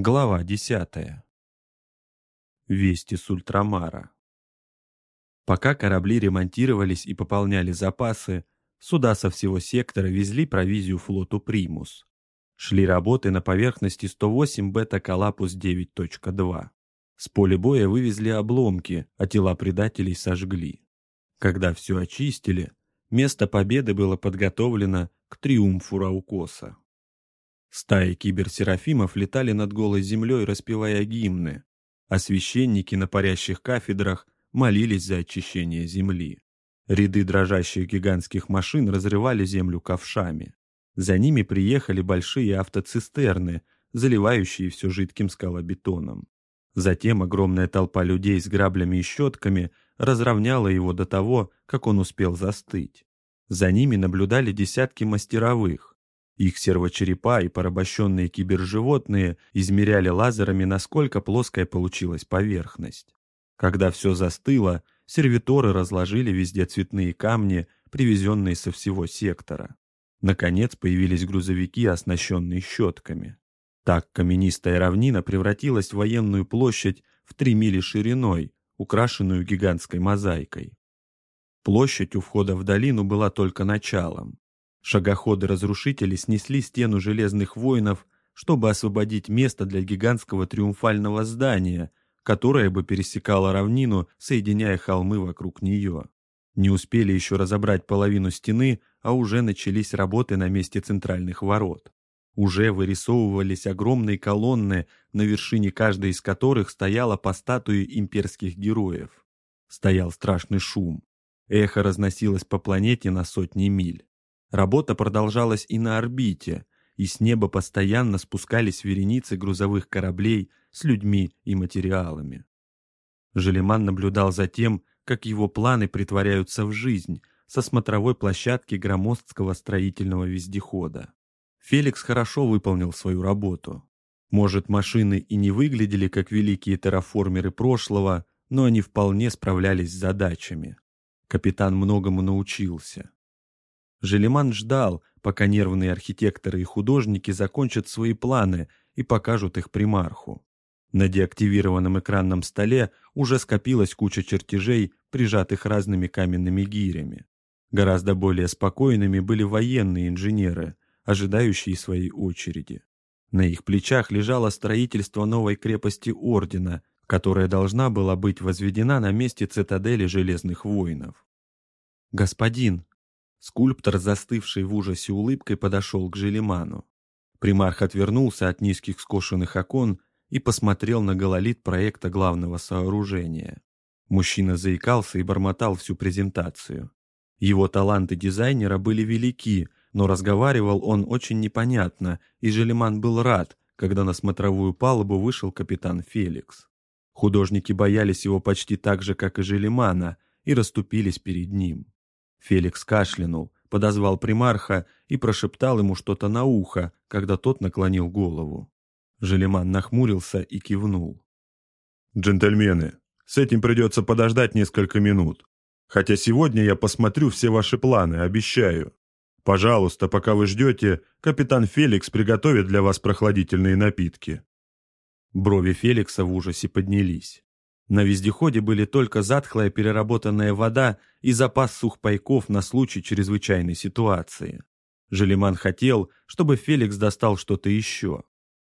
Глава 10. Вести с ультрамара. Пока корабли ремонтировались и пополняли запасы, суда со всего сектора везли провизию флоту «Примус». Шли работы на поверхности 108 бета-калапус 9.2. С поля боя вывезли обломки, а тела предателей сожгли. Когда все очистили, место победы было подготовлено к триумфу Раукоса. Стаи киберсерафимов летали над голой землей, распевая гимны, а священники на парящих кафедрах молились за очищение земли. Ряды дрожащих гигантских машин разрывали землю ковшами. За ними приехали большие автоцистерны, заливающие все жидким скалобетоном. Затем огромная толпа людей с граблями и щетками разровняла его до того, как он успел застыть. За ними наблюдали десятки мастеровых, их сервочерепа и порабощенные киберживотные измеряли лазерами, насколько плоская получилась поверхность. Когда все застыло, сервиторы разложили везде цветные камни, привезенные со всего сектора. Наконец появились грузовики, оснащенные щетками. Так каменистая равнина превратилась в военную площадь в три мили шириной, украшенную гигантской мозаикой. Площадь у входа в долину была только началом. Шагоходы-разрушители снесли стену железных воинов, чтобы освободить место для гигантского триумфального здания, которое бы пересекало равнину, соединяя холмы вокруг нее. Не успели еще разобрать половину стены, а уже начались работы на месте центральных ворот. Уже вырисовывались огромные колонны, на вершине каждой из которых стояла по статуе имперских героев. Стоял страшный шум. Эхо разносилось по планете на сотни миль. Работа продолжалась и на орбите, и с неба постоянно спускались вереницы грузовых кораблей с людьми и материалами. Желеман наблюдал за тем, как его планы притворяются в жизнь со смотровой площадки громоздкого строительного вездехода. Феликс хорошо выполнил свою работу. Может, машины и не выглядели как великие терраформеры прошлого, но они вполне справлялись с задачами. Капитан многому научился. Желеман ждал, пока нервные архитекторы и художники закончат свои планы и покажут их примарху. На деактивированном экранном столе уже скопилась куча чертежей, прижатых разными каменными гирями. Гораздо более спокойными были военные инженеры, ожидающие своей очереди. На их плечах лежало строительство новой крепости Ордена, которая должна была быть возведена на месте цитадели Железных Воинов. «Господин», Скульптор, застывший в ужасе улыбкой, подошел к Желеману. Примарх отвернулся от низких скошенных окон и посмотрел на гололит проекта главного сооружения. Мужчина заикался и бормотал всю презентацию. Его таланты дизайнера были велики, но разговаривал он очень непонятно, и Желеман был рад, когда на смотровую палубу вышел капитан Феликс. Художники боялись его почти так же, как и Желемана, и расступились перед ним. Феликс кашлянул, подозвал примарха и прошептал ему что-то на ухо, когда тот наклонил голову. Желеман нахмурился и кивнул. «Джентльмены, с этим придется подождать несколько минут. Хотя сегодня я посмотрю все ваши планы, обещаю. Пожалуйста, пока вы ждете, капитан Феликс приготовит для вас прохладительные напитки». Брови Феликса в ужасе поднялись. На вездеходе были только затхлая переработанная вода и запас сухпайков на случай чрезвычайной ситуации. Желеман хотел, чтобы Феликс достал что-то еще.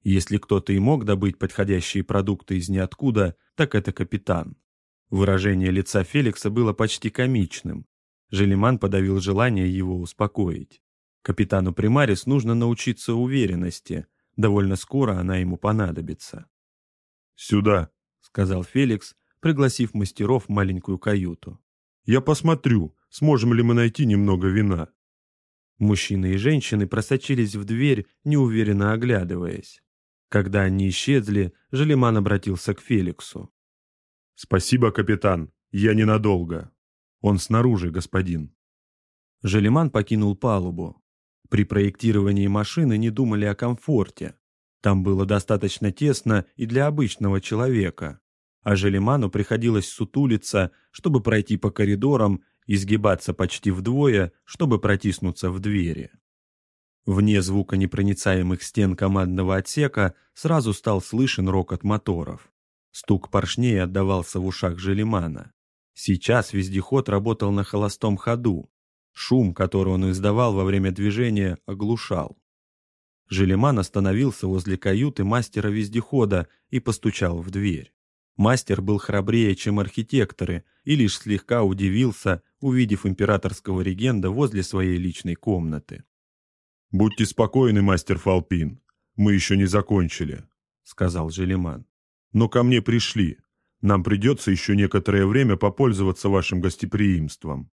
Если кто-то и мог добыть подходящие продукты из ниоткуда, так это капитан. Выражение лица Феликса было почти комичным. Желеман подавил желание его успокоить. Капитану Примарис нужно научиться уверенности. Довольно скоро она ему понадобится. «Сюда!» Сказал Феликс, пригласив мастеров в маленькую каюту. «Я посмотрю, сможем ли мы найти немного вина». Мужчины и женщины просочились в дверь, неуверенно оглядываясь. Когда они исчезли, Желеман обратился к Феликсу. «Спасибо, капитан, я ненадолго. Он снаружи, господин». Желеман покинул палубу. При проектировании машины не думали о комфорте. Там было достаточно тесно и для обычного человека. А Желеману приходилось сутулиться, чтобы пройти по коридорам, изгибаться почти вдвое, чтобы протиснуться в двери. Вне звуконепроницаемых стен командного отсека сразу стал слышен рокот моторов. Стук поршней отдавался в ушах Желемана. Сейчас вездеход работал на холостом ходу. Шум, который он издавал во время движения, оглушал. Желеман остановился возле каюты мастера вездехода и постучал в дверь. Мастер был храбрее, чем архитекторы, и лишь слегка удивился, увидев императорского регенда возле своей личной комнаты. «Будьте спокойны, мастер Фалпин, мы еще не закончили», — сказал Желеман. «Но ко мне пришли. Нам придется еще некоторое время попользоваться вашим гостеприимством».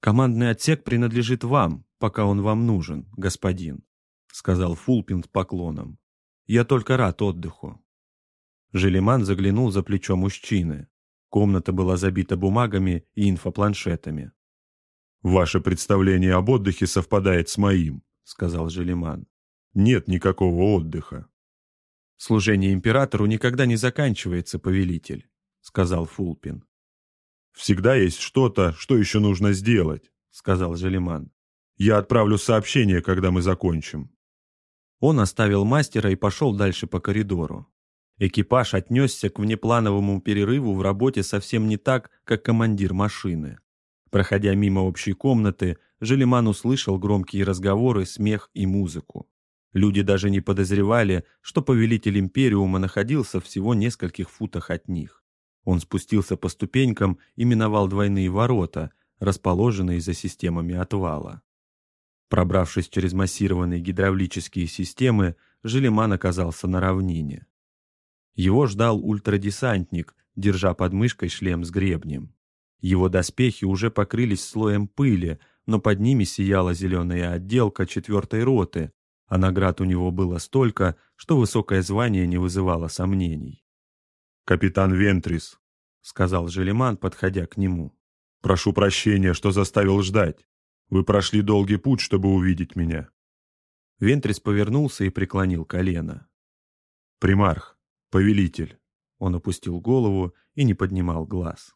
«Командный отсек принадлежит вам, пока он вам нужен, господин», — сказал Фулпин с поклоном. «Я только рад отдыху». Желеман заглянул за плечо мужчины. Комната была забита бумагами и инфопланшетами. «Ваше представление об отдыхе совпадает с моим», — сказал Желеман. «Нет никакого отдыха». «Служение императору никогда не заканчивается, повелитель», — сказал Фулпин. «Всегда есть что-то, что еще нужно сделать», — сказал Желеман. «Я отправлю сообщение, когда мы закончим». Он оставил мастера и пошел дальше по коридору. Экипаж отнесся к внеплановому перерыву в работе совсем не так, как командир машины. Проходя мимо общей комнаты, Желеман услышал громкие разговоры, смех и музыку. Люди даже не подозревали, что повелитель Империума находился всего нескольких футах от них. Он спустился по ступенькам и миновал двойные ворота, расположенные за системами отвала. Пробравшись через массированные гидравлические системы, Желеман оказался на равнине. Его ждал ультрадесантник, держа под мышкой шлем с гребнем. Его доспехи уже покрылись слоем пыли, но под ними сияла зеленая отделка четвертой роты, а наград у него было столько, что высокое звание не вызывало сомнений. «Капитан Вентрис», — сказал Желеман, подходя к нему. «Прошу прощения, что заставил ждать. Вы прошли долгий путь, чтобы увидеть меня». Вентрис повернулся и преклонил колено. «Примарх, повелитель». Он опустил голову и не поднимал глаз.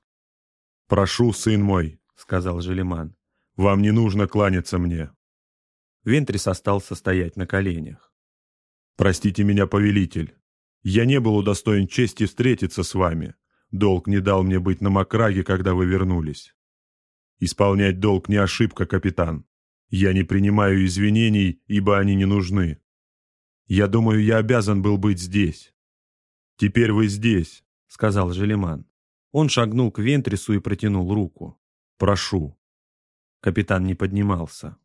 «Прошу, сын мой», — сказал Желеман, — «вам не нужно кланяться мне». Вентрис остался стоять на коленях. «Простите меня, повелитель. Я не был удостоен чести встретиться с вами. Долг не дал мне быть на Макраге, когда вы вернулись. Исполнять долг не ошибка, капитан. Я не принимаю извинений, ибо они не нужны. Я думаю, я обязан был быть здесь. «Теперь вы здесь», — сказал Желеман. Он шагнул к Вентрису и протянул руку. «Прошу». Капитан не поднимался.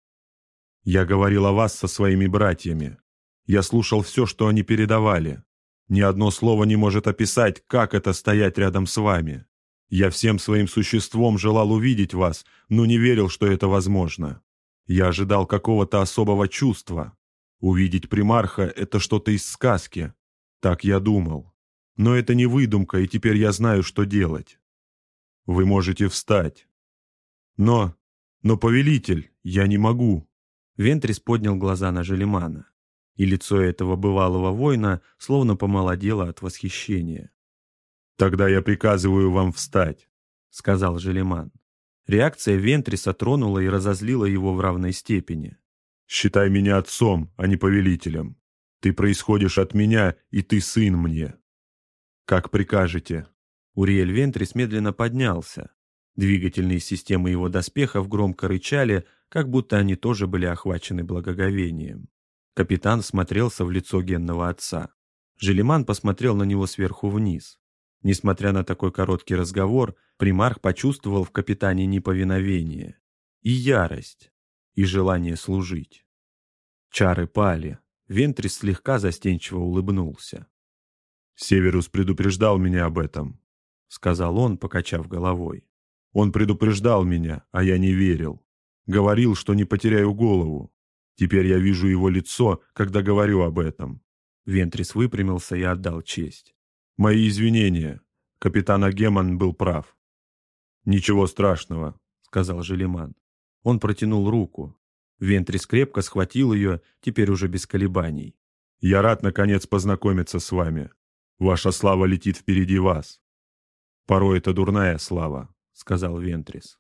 «Я говорил о вас со своими братьями. Я слушал все, что они передавали. Ни одно слово не может описать, как это стоять рядом с вами. Я всем своим существом желал увидеть вас, но не верил, что это возможно. Я ожидал какого-то особого чувства. Увидеть примарха — это что-то из сказки. Так я думал. Но это не выдумка, и теперь я знаю, что делать. Вы можете встать. Но... но, повелитель, я не могу. Вентрис поднял глаза на Желемана, и лицо этого бывалого воина словно помолодело от восхищения. «Тогда я приказываю вам встать», — сказал Желеман. Реакция Вентриса тронула и разозлила его в равной степени. «Считай меня отцом, а не повелителем. Ты происходишь от меня, и ты сын мне. «Как прикажете». Уриэль Вентрис медленно поднялся. Двигательные системы его доспехов громко рычали, как будто они тоже были охвачены благоговением. Капитан смотрелся в лицо генного отца. Желеман посмотрел на него сверху вниз. Несмотря на такой короткий разговор, примарх почувствовал в капитане неповиновение. И ярость. И желание служить. Чары пали. Вентрис слегка застенчиво улыбнулся. «Северус предупреждал меня об этом», — сказал он, покачав головой. «Он предупреждал меня, а я не верил. Говорил, что не потеряю голову. Теперь я вижу его лицо, когда говорю об этом». Вентрис выпрямился и отдал честь. «Мои извинения. Капитан Агеман был прав». «Ничего страшного», — сказал Желеман. Он протянул руку. Вентрис крепко схватил ее, теперь уже без колебаний. «Я рад, наконец, познакомиться с вами. Ваша слава летит впереди вас. Порой это дурная слава, сказал Вентрис.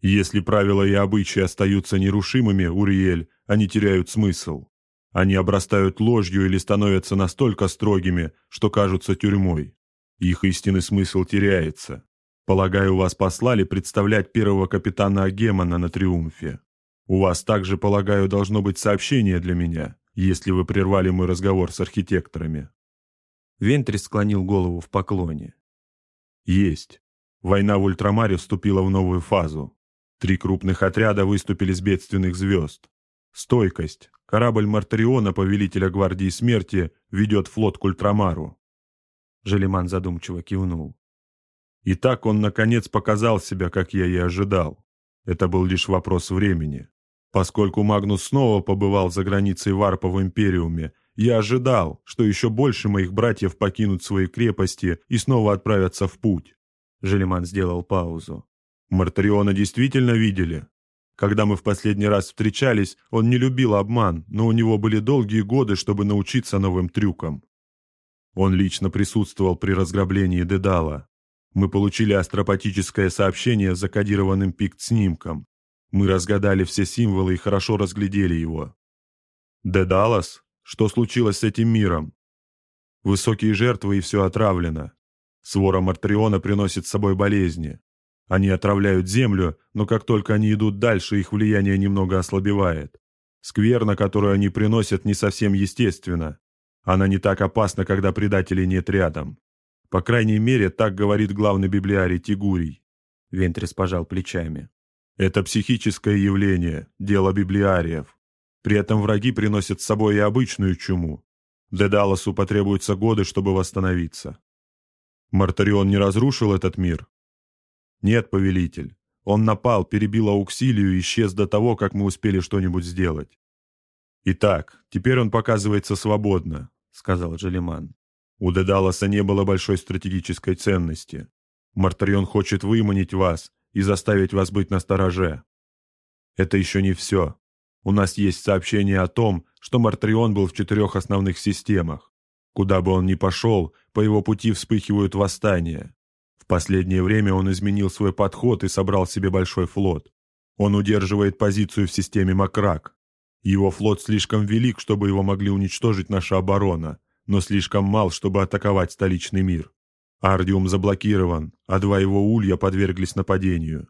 Если правила и обычаи остаются нерушимыми, Уриэль, они теряют смысл. Они обрастают ложью или становятся настолько строгими, что кажутся тюрьмой. Их истинный смысл теряется. Полагаю, вас послали представлять первого капитана Агемона на Триумфе. У вас также, полагаю, должно быть сообщение для меня, если вы прервали мой разговор с архитекторами. Вентрис склонил голову в поклоне. Есть. Война в Ультрамаре вступила в новую фазу. Три крупных отряда выступили с бедственных звезд. Стойкость. Корабль Мартариона, повелителя Гвардии Смерти, ведет флот к Ультрамару. Желеман задумчиво кивнул. И так он, наконец, показал себя, как я и ожидал. Это был лишь вопрос времени. Поскольку Магнус снова побывал за границей Варпа в Империуме, я ожидал, что еще больше моих братьев покинут свои крепости и снова отправятся в путь. Желеман сделал паузу. Мартариона действительно видели. Когда мы в последний раз встречались, он не любил обман, но у него были долгие годы, чтобы научиться новым трюкам. Он лично присутствовал при разграблении Дедала. Мы получили астропатическое сообщение с закодированным пикт-снимком. Мы разгадали все символы и хорошо разглядели его. Дедалас? Что случилось с этим миром? Высокие жертвы и все отравлено. Свора Мартриона приносит с собой болезни. Они отравляют землю, но как только они идут дальше, их влияние немного ослабевает. Скверна, которую они приносят, не совсем естественна. Она не так опасна, когда предателей нет рядом. По крайней мере, так говорит главный библиарий Тигурий. Вентрис пожал плечами. Это психическое явление, дело библиариев. При этом враги приносят с собой и обычную чуму. Дедаласу потребуются годы, чтобы восстановиться. Мартарион не разрушил этот мир, «Нет, повелитель. Он напал, перебил Ауксилию и исчез до того, как мы успели что-нибудь сделать». «Итак, теперь он показывается свободно», — сказал Джелиман. «У Дедаласа не было большой стратегической ценности. Мартарион хочет выманить вас и заставить вас быть настороже. Это еще не все. У нас есть сообщение о том, что Мартарион был в четырех основных системах. Куда бы он ни пошел, по его пути вспыхивают восстания последнее время он изменил свой подход и собрал себе большой флот. Он удерживает позицию в системе Макрак. Его флот слишком велик, чтобы его могли уничтожить наша оборона, но слишком мал, чтобы атаковать столичный мир. Ардиум заблокирован, а два его улья подверглись нападению.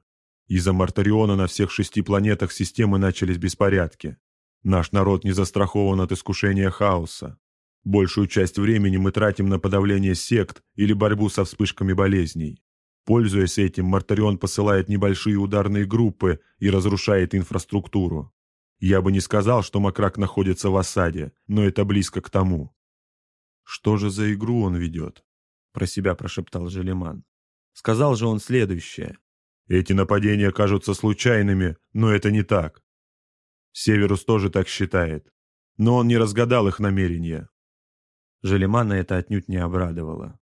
Из-за Мартариона на всех шести планетах системы начались беспорядки. Наш народ не застрахован от искушения хаоса. Большую часть времени мы тратим на подавление сект или борьбу со вспышками болезней. Пользуясь этим, Мартарион посылает небольшие ударные группы и разрушает инфраструктуру. Я бы не сказал, что Макрак находится в осаде, но это близко к тому. «Что же за игру он ведет?» — про себя прошептал Желеман. Сказал же он следующее. «Эти нападения кажутся случайными, но это не так. Северус тоже так считает. Но он не разгадал их намерения. Желемана это отнюдь не обрадовало.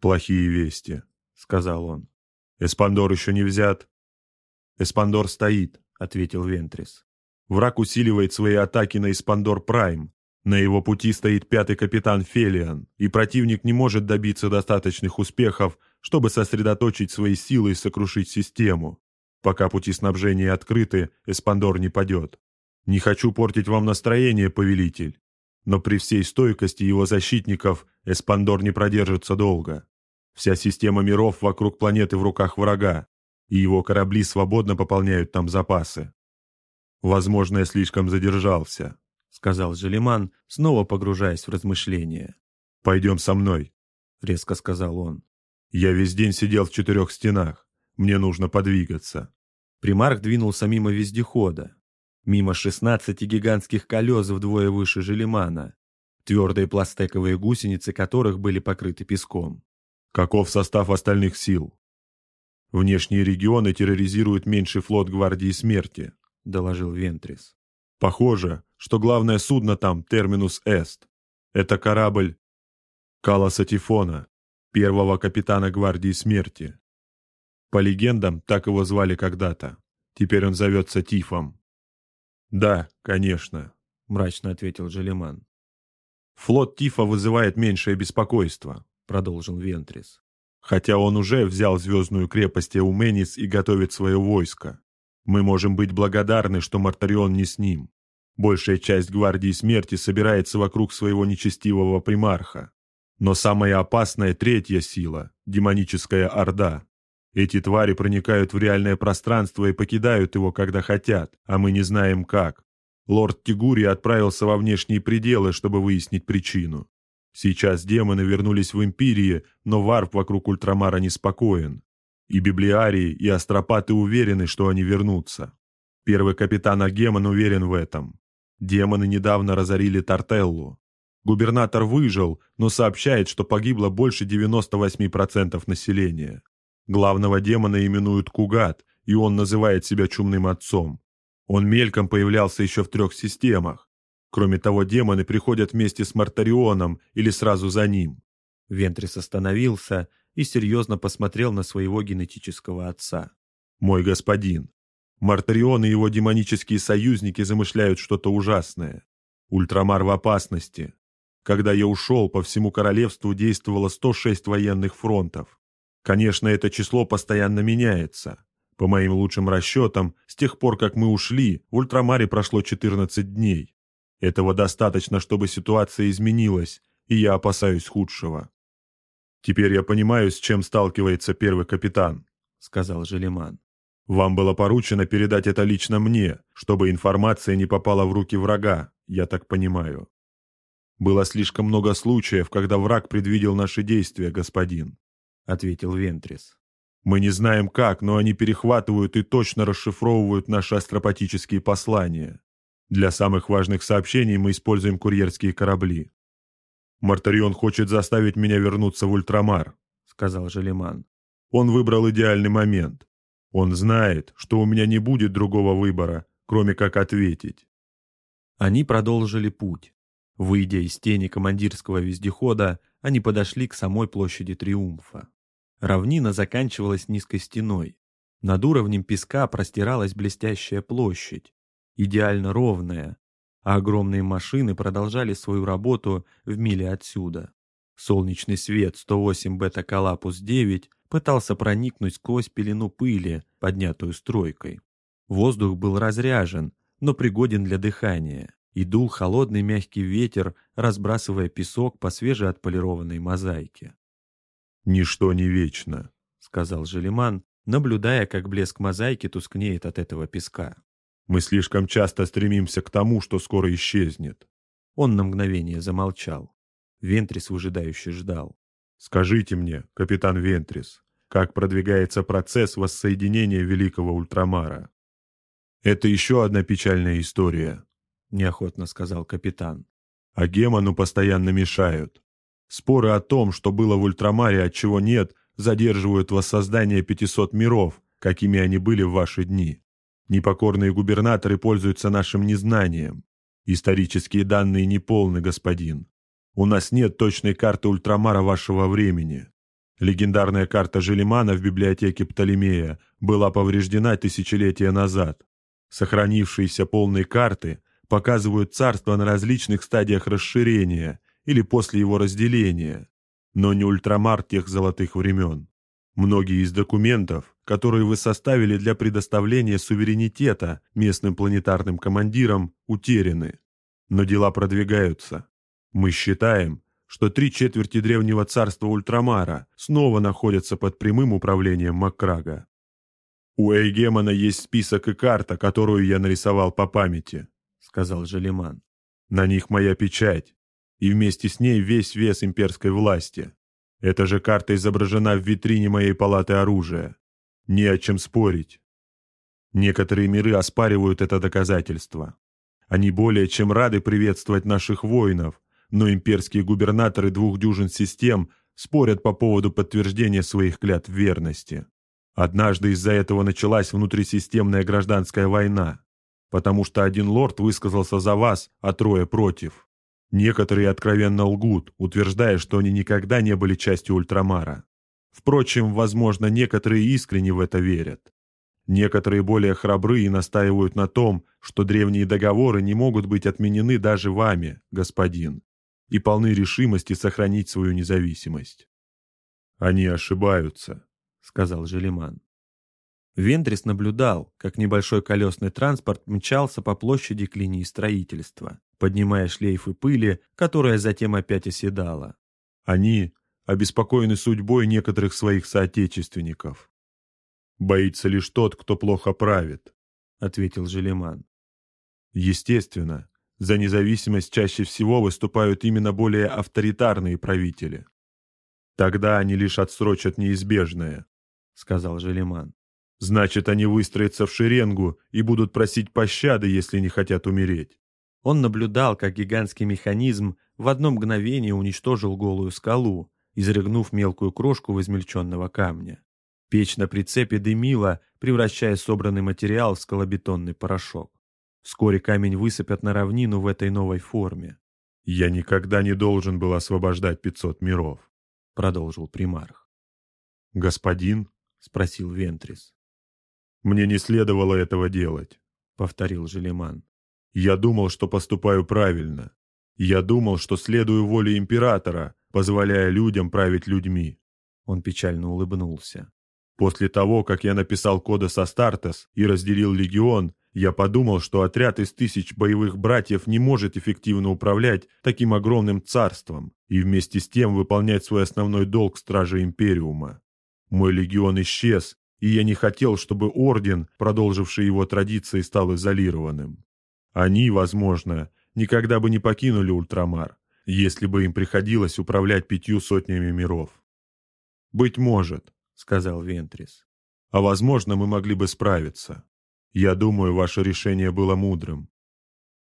«Плохие вести», — сказал он. «Эспандор еще не взят». «Эспандор стоит», — ответил Вентрис. «Враг усиливает свои атаки на Эспандор Прайм. На его пути стоит пятый капитан Фелиан, и противник не может добиться достаточных успехов, чтобы сосредоточить свои силы и сокрушить систему. Пока пути снабжения открыты, Эспандор не падет. Не хочу портить вам настроение, повелитель, но при всей стойкости его защитников Эспандор не продержится долго. Вся система миров вокруг планеты в руках врага, и его корабли свободно пополняют там запасы. «Возможно, я слишком задержался», — сказал Желиман, снова погружаясь в размышления. «Пойдем со мной», — резко сказал он. «Я весь день сидел в четырех стенах. Мне нужно подвигаться». Примарх двинулся мимо вездехода, мимо 16 гигантских колес вдвое выше Желемана, твердые пластековые гусеницы которых были покрыты песком. Каков состав остальных сил? Внешние регионы терроризируют меньший флот Гвардии Смерти, доложил Вентрис. Похоже, что главное судно там Терминус Эст. Это корабль Каласа Тифона, первого капитана Гвардии Смерти. По легендам, так его звали когда-то. Теперь он зовется Тифом. «Да, конечно», — мрачно ответил Желеман. «Флот Тифа вызывает меньшее беспокойство», — продолжил Вентрис. Хотя он уже взял звездную крепость Эуменис и готовит свое войско. Мы можем быть благодарны, что Мартарион не с ним. Большая часть Гвардии Смерти собирается вокруг своего нечестивого примарха. Но самая опасная третья сила – демоническая Орда. Эти твари проникают в реальное пространство и покидают его, когда хотят, а мы не знаем как. Лорд Тигури отправился во внешние пределы, чтобы выяснить причину. Сейчас демоны вернулись в Империи, но варп вокруг Ультрамара неспокоен. И библиарии, и астропаты уверены, что они вернутся. Первый капитан Агемон уверен в этом. Демоны недавно разорили Тартеллу. Губернатор выжил, но сообщает, что погибло больше 98% населения. Главного демона именуют Кугат, и он называет себя чумным отцом. Он мельком появлялся еще в трех системах. Кроме того, демоны приходят вместе с Мартарионом или сразу за ним. Вентрис остановился и серьезно посмотрел на своего генетического отца. «Мой господин, Мартарион и его демонические союзники замышляют что-то ужасное. Ультрамар в опасности. Когда я ушел, по всему королевству действовало 106 военных фронтов. Конечно, это число постоянно меняется. По моим лучшим расчетам, с тех пор, как мы ушли, в Ультрамаре прошло 14 дней. Этого достаточно, чтобы ситуация изменилась, и я опасаюсь худшего. «Теперь я понимаю, с чем сталкивается первый капитан», — сказал Желеман. «Вам было поручено передать это лично мне, чтобы информация не попала в руки врага, я так понимаю. Было слишком много случаев, когда враг предвидел наши действия, господин», — ответил Вентрис. «Мы не знаем как, но они перехватывают и точно расшифровывают наши астропатические послания. Для самых важных сообщений мы используем курьерские корабли. «Мартарион хочет заставить меня вернуться в Ультрамар», — сказал Желеман. «Он выбрал идеальный момент. Он знает, что у меня не будет другого выбора, кроме как ответить». Они продолжили путь. Выйдя из тени командирского вездехода, они подошли к самой площади Триумфа. Равнина заканчивалась низкой стеной. Над уровнем песка простиралась блестящая площадь, идеально ровная, а огромные машины продолжали свою работу в миле отсюда. Солнечный свет 108 бета-калапус-9 пытался проникнуть сквозь пелену пыли, поднятую стройкой. Воздух был разряжен, но пригоден для дыхания, и дул холодный мягкий ветер, разбрасывая песок по свежеотполированной мозаике. «Ничто не вечно», — сказал Желеман, наблюдая, как блеск мозаики тускнеет от этого песка. Мы слишком часто стремимся к тому, что скоро исчезнет. Он на мгновение замолчал. Вентрис выжидающе ждал. «Скажите мне, капитан Вентрис, как продвигается процесс воссоединения Великого Ультрамара?» «Это еще одна печальная история», — неохотно сказал капитан. «А Гемону постоянно мешают. Споры о том, что было в Ультрамаре, а чего нет, задерживают воссоздание 500 миров, какими они были в ваши дни. Непокорные губернаторы пользуются нашим незнанием. Исторические данные неполны, господин. У нас нет точной карты ультрамара вашего времени. Легендарная карта Желимана в библиотеке Птолемея была повреждена тысячелетия назад. Сохранившиеся полные карты показывают царство на различных стадиях расширения или после его разделения, но не ультрамар тех золотых времен. Многие из документов, которые вы составили для предоставления суверенитета местным планетарным командирам, утеряны. Но дела продвигаются. Мы считаем, что три четверти древнего царства Ультрамара снова находятся под прямым управлением Маккрага. «У Эйгемона есть список и карта, которую я нарисовал по памяти», — сказал Желиман. «На них моя печать, и вместе с ней весь вес имперской власти. Эта же карта изображена в витрине моей палаты оружия. Не о чем спорить. Некоторые миры оспаривают это доказательство. Они более чем рады приветствовать наших воинов, но имперские губернаторы двух дюжин систем спорят по поводу подтверждения своих клятв верности. Однажды из-за этого началась внутрисистемная гражданская война, потому что один лорд высказался за вас, а трое против. Некоторые откровенно лгут, утверждая, что они никогда не были частью Ультрамара. Впрочем, возможно, некоторые искренне в это верят. Некоторые более храбры и настаивают на том, что древние договоры не могут быть отменены даже вами, господин, и полны решимости сохранить свою независимость. «Они ошибаются», — сказал Желеман. Вентрис наблюдал, как небольшой колесный транспорт мчался по площади к линии строительства, поднимая шлейфы пыли, которая затем опять оседала. Они обеспокоены судьбой некоторых своих соотечественников. «Боится лишь тот, кто плохо правит», — ответил Желеман. «Естественно, за независимость чаще всего выступают именно более авторитарные правители. Тогда они лишь отсрочат неизбежное», — сказал Желеман. Значит, они выстроятся в шеренгу и будут просить пощады, если не хотят умереть. Он наблюдал, как гигантский механизм в одно мгновение уничтожил голую скалу, изрыгнув мелкую крошку в измельченного камня. Печь на прицепе дымила, превращая собранный материал в скалобетонный порошок. Вскоре камень высыпят на равнину в этой новой форме. «Я никогда не должен был освобождать пятьсот миров», — продолжил примарх. «Господин?» — спросил Вентрис. «Мне не следовало этого делать», — повторил Желеман. «Я думал, что поступаю правильно. Я думал, что следую воле императора, позволяя людям править людьми». Он печально улыбнулся. «После того, как я написал Кодес Астартес и разделил легион, я подумал, что отряд из тысяч боевых братьев не может эффективно управлять таким огромным царством и вместе с тем выполнять свой основной долг стража Империума. Мой легион исчез, и я не хотел, чтобы орден, продолживший его традиции, стал изолированным. Они, возможно, никогда бы не покинули Ультрамар, если бы им приходилось управлять пятью сотнями миров. «Быть может», — сказал Вентрис. «А возможно, мы могли бы справиться. Я думаю, ваше решение было мудрым».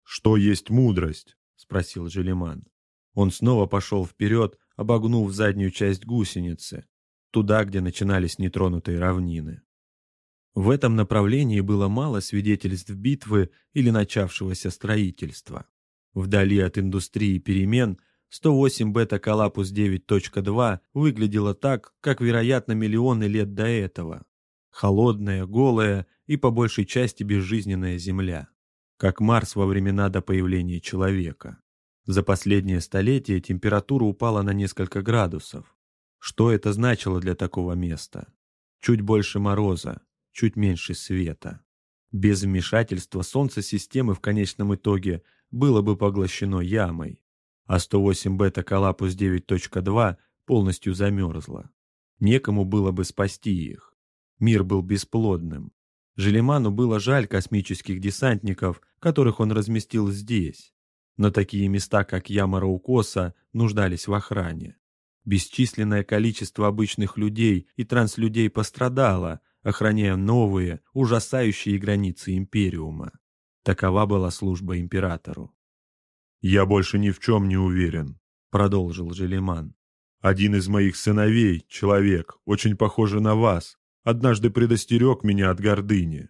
«Что есть мудрость?» — спросил Желеман. Он снова пошел вперед, обогнув заднюю часть гусеницы, туда, где начинались нетронутые равнины. В этом направлении было мало свидетельств битвы или начавшегося строительства. Вдали от индустрии перемен 108 бета-колапус 9.2 выглядела так, как, вероятно, миллионы лет до этого. Холодная, голая и по большей части безжизненная Земля. Как Марс во времена до появления человека. За последнее столетие температура упала на несколько градусов. Что это значило для такого места? Чуть больше мороза, чуть меньше света. Без вмешательства Солнце системы в конечном итоге было бы поглощено ямой, а 108 бета-колапус 9.2 полностью замерзла. Некому было бы спасти их. Мир был бесплодным. Желеману было жаль космических десантников, которых он разместил здесь. Но такие места, как яма Раукоса, нуждались в охране. Бесчисленное количество обычных людей и транслюдей пострадало, охраняя новые, ужасающие границы Империума. Такова была служба Императору. «Я больше ни в чем не уверен», — продолжил Желеман. «Один из моих сыновей, человек, очень похожий на вас, однажды предостерег меня от гордыни.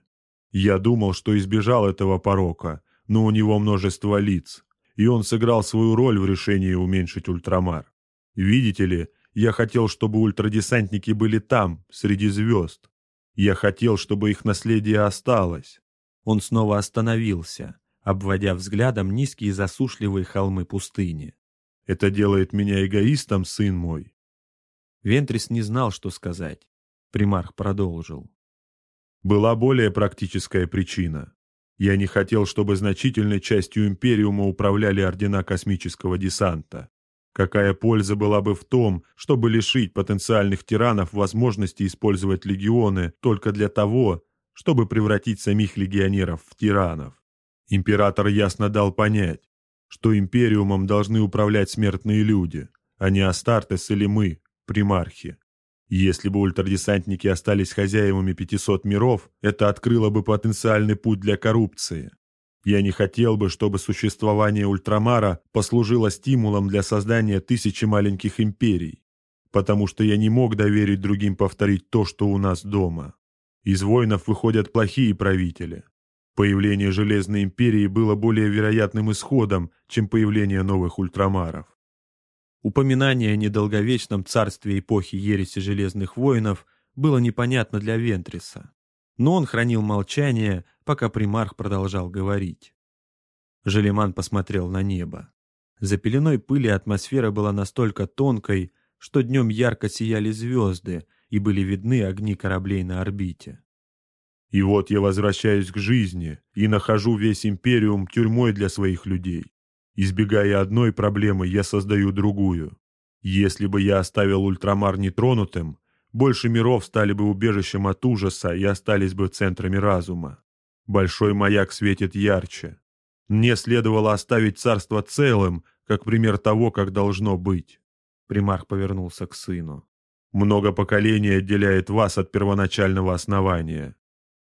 Я думал, что избежал этого порока, но у него множество лиц, и он сыграл свою роль в решении уменьшить ультрамар. Видите ли, я хотел, чтобы ультрадесантники были там, среди звезд. Я хотел, чтобы их наследие осталось. Он снова остановился, обводя взглядом низкие засушливые холмы пустыни. «Это делает меня эгоистом, сын мой?» Вентрис не знал, что сказать. Примарх продолжил. «Была более практическая причина. Я не хотел, чтобы значительной частью Империума управляли ордена космического десанта. Какая польза была бы в том, чтобы лишить потенциальных тиранов возможности использовать легионы только для того, чтобы превратить самих легионеров в тиранов? Император ясно дал понять, что империумом должны управлять смертные люди, а не Астартес или мы, примархи. Если бы ультрадесантники остались хозяевами 500 миров, это открыло бы потенциальный путь для коррупции. Я не хотел бы, чтобы существование Ультрамара послужило стимулом для создания тысячи маленьких империй, потому что я не мог доверить другим повторить то, что у нас дома. Из воинов выходят плохие правители. Появление Железной империи было более вероятным исходом, чем появление новых ультрамаров. Упоминание о недолговечном царстве эпохи ереси Железных воинов было непонятно для Вентриса но он хранил молчание, пока примарх продолжал говорить. Желеман посмотрел на небо. За пеленой пыли атмосфера была настолько тонкой, что днем ярко сияли звезды и были видны огни кораблей на орбите. И вот я возвращаюсь к жизни и нахожу весь Империум тюрьмой для своих людей. Избегая одной проблемы, я создаю другую. Если бы я оставил ультрамар нетронутым, больше миров стали бы убежищем от ужаса и остались бы центрами разума. Большой маяк светит ярче. Мне следовало оставить царство целым, как пример того, как должно быть. Примарх повернулся к сыну. Много поколений отделяет вас от первоначального основания.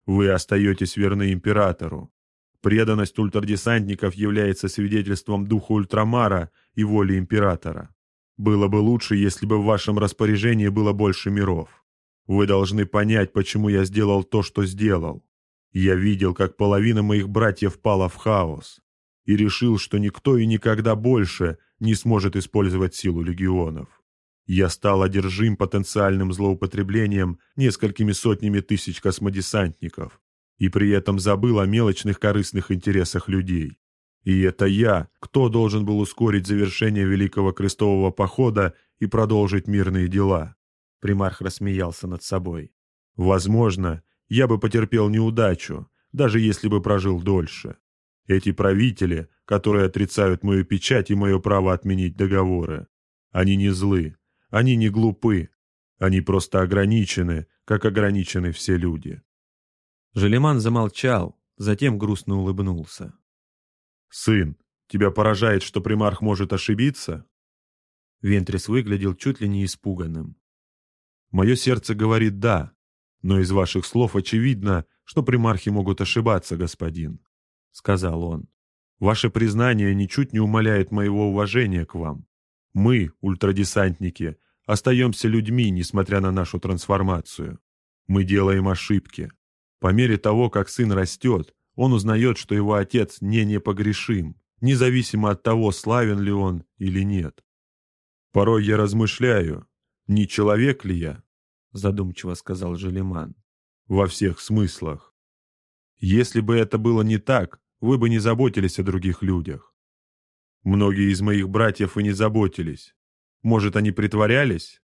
Вы остаетесь верны императору. Преданность ультрадесантников является свидетельством духа ультрамара и воли императора. Было бы лучше, если бы в вашем распоряжении было больше миров. Вы должны понять, почему я сделал то, что сделал. Я видел, как половина моих братьев пала в хаос, и решил, что никто и никогда больше не сможет использовать силу легионов. Я стал одержим потенциальным злоупотреблением несколькими сотнями тысяч космодесантников, и при этом забыл о мелочных корыстных интересах людей. И это я, кто должен был ускорить завершение Великого Крестового Похода и продолжить мирные дела. Примарх рассмеялся над собой. Возможно, я бы потерпел неудачу, даже если бы прожил дольше. Эти правители, которые отрицают мою печать и мое право отменить договоры, они не злы, они не глупы, они просто ограничены, как ограничены все люди. Желеман замолчал, затем грустно улыбнулся. «Сын, тебя поражает, что примарх может ошибиться?» Вентрис выглядел чуть ли не испуганным. «Мое сердце говорит «да», но из ваших слов очевидно, что примархи могут ошибаться, господин», — сказал он. «Ваше признание ничуть не умаляет моего уважения к вам. Мы, ультрадесантники, остаемся людьми, несмотря на нашу трансформацию. Мы делаем ошибки. По мере того, как сын растет, он узнает, что его отец не непогрешим, независимо от того, славен ли он или нет. Порой я размышляю, не человек ли я, задумчиво сказал Желеман, во всех смыслах. Если бы это было не так, вы бы не заботились о других людях. Многие из моих братьев и не заботились. Может, они притворялись?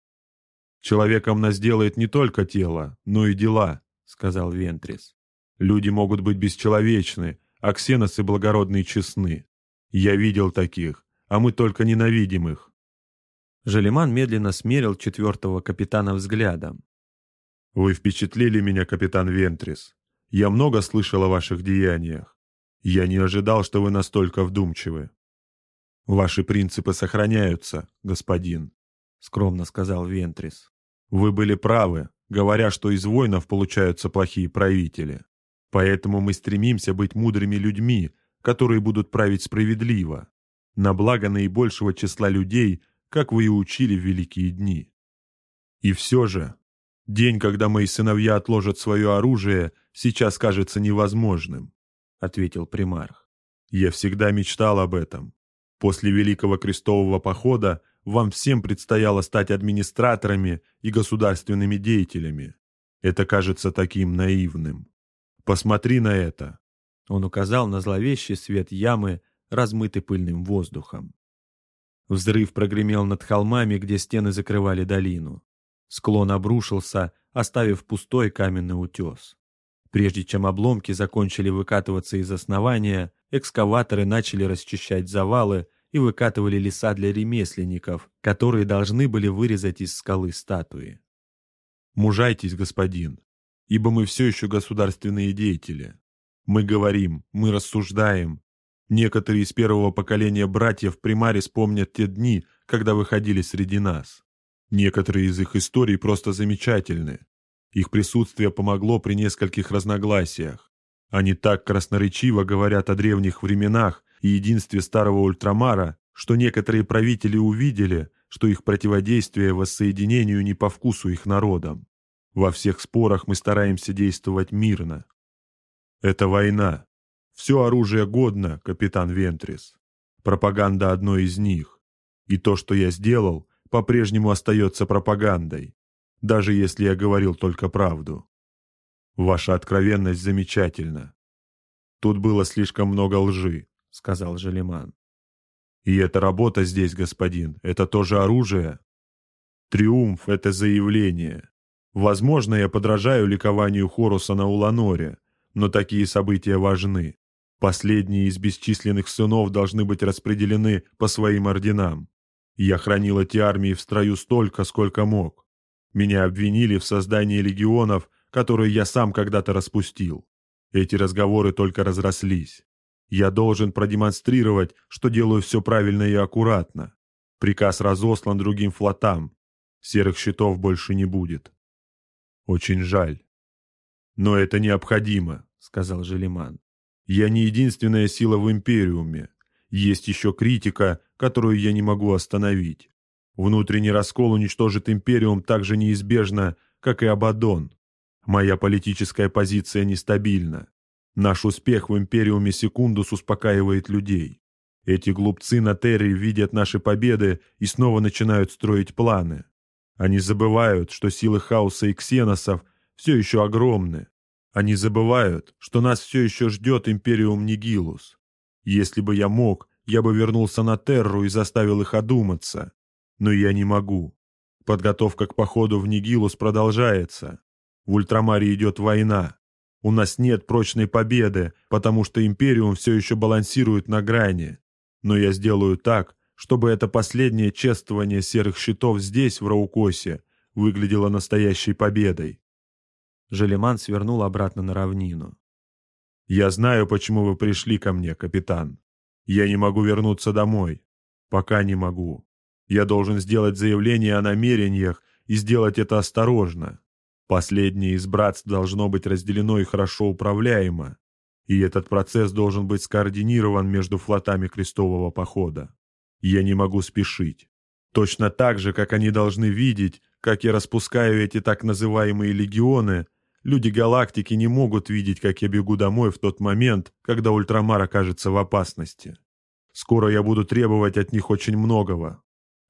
Человеком нас делает не только тело, но и дела, сказал Вентрис. Люди могут быть бесчеловечны, а ксеносы благородные честны. Я видел таких, а мы только ненавидим их. Желеман медленно смерил четвертого капитана взглядом. «Вы впечатлили меня, капитан Вентрис. Я много слышал о ваших деяниях. Я не ожидал, что вы настолько вдумчивы. Ваши принципы сохраняются, господин», — скромно сказал Вентрис. «Вы были правы, говоря, что из воинов получаются плохие правители. Поэтому мы стремимся быть мудрыми людьми, которые будут править справедливо, на благо наибольшего числа людей, как вы и учили в великие дни. И все же, день, когда мои сыновья отложат свое оружие, сейчас кажется невозможным, — ответил примарх. Я всегда мечтал об этом. После Великого Крестового Похода вам всем предстояло стать администраторами и государственными деятелями. Это кажется таким наивным. Посмотри на это!» Он указал на зловещий свет ямы, размытый пыльным воздухом. Взрыв прогремел над холмами, где стены закрывали долину. Склон обрушился, оставив пустой каменный утес. Прежде чем обломки закончили выкатываться из основания, экскаваторы начали расчищать завалы и выкатывали леса для ремесленников, которые должны были вырезать из скалы статуи. «Мужайтесь, господин, ибо мы все еще государственные деятели. Мы говорим, мы рассуждаем. Некоторые из первого поколения братьев Примарис помнят те дни, когда выходили среди нас. Некоторые из их историй просто замечательны. Их присутствие помогло при нескольких разногласиях. Они так красноречиво говорят о древних временах и единстве старого ультрамара, что некоторые правители увидели, что их противодействие воссоединению не по вкусу их народам. Во всех спорах мы стараемся действовать мирно. Это война. Все оружие годно, капитан Вентрис. Пропаганда одной из них. И то, что я сделал, по-прежнему остается пропагандой, даже если я говорил только правду. Ваша откровенность замечательна. Тут было слишком много лжи, сказал Желеман. И эта работа здесь, господин, это тоже оружие? Триумф — это заявление. Возможно, я подражаю ликованию Хоруса на Уланоре, но такие события важны. Последние из бесчисленных сынов должны быть распределены по своим орденам. Я хранил эти армии в строю столько, сколько мог. Меня обвинили в создании легионов, которые я сам когда-то распустил. Эти разговоры только разрослись. Я должен продемонстрировать, что делаю все правильно и аккуратно. Приказ разослан другим флотам. Серых щитов больше не будет. Очень жаль. Но это необходимо, сказал Желиман. Я не единственная сила в Империуме. Есть еще критика, которую я не могу остановить. Внутренний раскол уничтожит Империум так же неизбежно, как и Абадон. Моя политическая позиция нестабильна. Наш успех в Империуме Секундус успокаивает людей. Эти глупцы на Терре видят наши победы и снова начинают строить планы. Они забывают, что силы хаоса и ксеносов все еще огромны. Они забывают, что нас все еще ждет Империум Нигилус. Если бы я мог, я бы вернулся на Терру и заставил их одуматься. Но я не могу. Подготовка к походу в Нигилус продолжается. В Ультрамаре идет война. У нас нет прочной победы, потому что Империум все еще балансирует на грани. Но я сделаю так, чтобы это последнее чествование серых щитов здесь, в Раукосе, выглядело настоящей победой. Желеман свернул обратно на равнину. «Я знаю, почему вы пришли ко мне, капитан. Я не могу вернуться домой. Пока не могу. Я должен сделать заявление о намерениях и сделать это осторожно. Последнее из братств должно быть разделено и хорошо управляемо, и этот процесс должен быть скоординирован между флотами крестового похода. Я не могу спешить. Точно так же, как они должны видеть, как я распускаю эти так называемые легионы, люди галактики не могут видеть, как я бегу домой в тот момент, когда Ультрамар окажется в опасности. Скоро я буду требовать от них очень многого.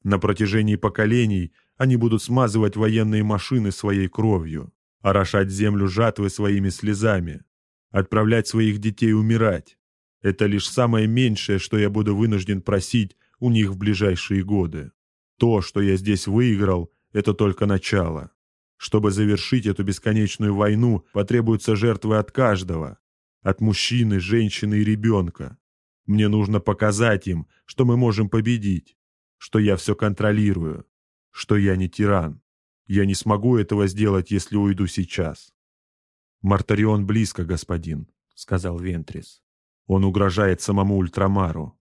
На протяжении поколений они будут смазывать военные машины своей кровью, орошать землю жатвы своими слезами, отправлять своих детей умирать. Это лишь самое меньшее, что я буду вынужден просить у них в ближайшие годы. То, что я здесь выиграл, это только начало. Чтобы завершить эту бесконечную войну, потребуются жертвы от каждого. От мужчины, женщины и ребенка. Мне нужно показать им, что мы можем победить, что я все контролирую, что я не тиран. Я не смогу этого сделать, если уйду сейчас. «Мортарион близко, господин», — сказал Вентрис. «Он угрожает самому Ультрамару».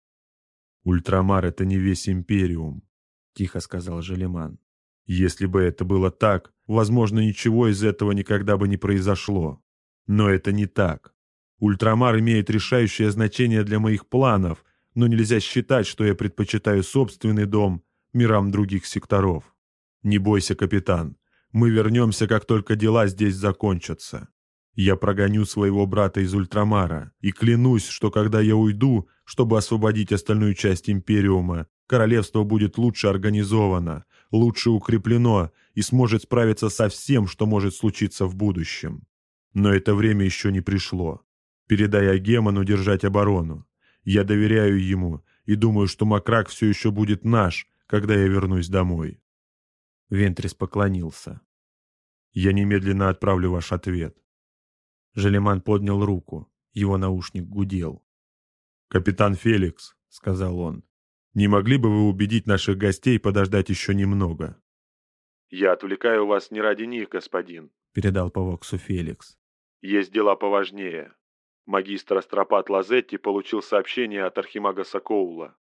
«Ультрамар — это не весь Империум», — тихо сказал Жиллиман. «Если бы это было так, возможно, ничего из этого никогда бы не произошло. Но это не так. Ультрамар имеет решающее значение для моих планов, но нельзя считать, что я предпочитаю собственный дом мирам других секторов. Не бойся, капитан, мы вернемся, как только дела здесь закончатся. Я прогоню своего брата из Ультрамара и клянусь, что когда я уйду, чтобы освободить остальную часть Империума, королевство будет лучше организовано, лучше укреплено и сможет справиться со всем, что может случиться в будущем. Но это время еще не пришло. Передай Агемону держать оборону. Я доверяю ему и думаю, что Макрак все еще будет наш, когда я вернусь домой. Вентрис поклонился. Я немедленно отправлю ваш ответ. Желеман поднял руку. Его наушник гудел. «Капитан Феликс», — сказал он, — «не могли бы вы убедить наших гостей подождать еще немного?» «Я отвлекаю вас не ради них, господин», — передал по Воксу Феликс. «Есть дела поважнее. Магистр Астропат Лазетти получил сообщение от Архимага Сокоула.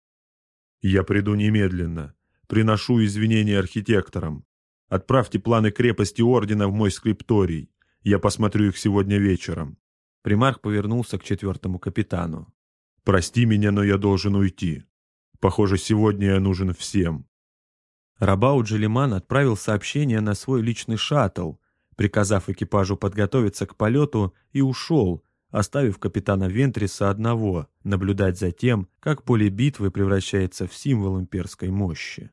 «Я приду немедленно. Приношу извинения архитекторам. Отправьте планы крепости Ордена в мой скрипторий. Я посмотрю их сегодня вечером». Примарх повернулся к четвертому капитану. «Прости меня, но я должен уйти. Похоже, сегодня я нужен всем». Рабау Джелиман отправил сообщение на свой личный шаттл, приказав экипажу подготовиться к полету, и ушел, оставив капитана Вентриса одного наблюдать за тем, как поле битвы превращается в символ имперской мощи.